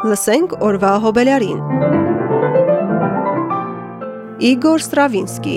Լսենք օրվա հոբելարին։ Իգոր Ստրավինսկի